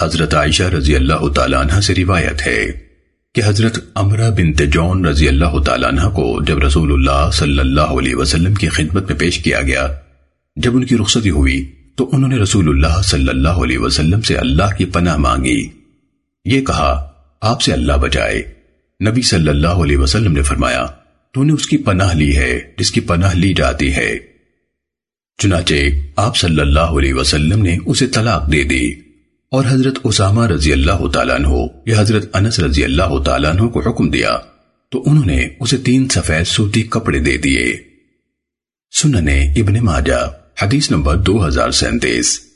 حضرت عائشہ رضی اللہ تعالیٰ عنہ سے روایت ہے کہ حضرت عمرہ بنت جون رضی اللہ تعالیٰ عنہ کو جب رسول اللہ صلی اللہ علیہ وسلم کی خدمت میں پیش کیا گیا، جب ان کی رخصتی ہوئی تو انہوں نے رسول اللہ صلی اللہ علیہ وسلم سے اللہ کی پناہ مانگی۔ یہ کہا، آپ سے اللہ بچائے۔ نبی صلی اللہ علیہ وسلم نے فرمایا، تو نے اس کی پناہ لی ہے، جس کی پناہ لی جاتی ہے۔ چنانچہ آپ صلی اللہ علیہ وسلم نے اسے طلاق دے دی۔ اور حضرت اسامہ رضی اللہ تعالیٰ عنہ، یا حضرت انس رضی اللہ تعالیٰ عنہ کو حکم دیا، تو انہوں نے اسے تین سفید سوتی کپڑے دے دیے۔ سننے ابن ماجہ، حدیث نمبر دو ہزار سینتیس۔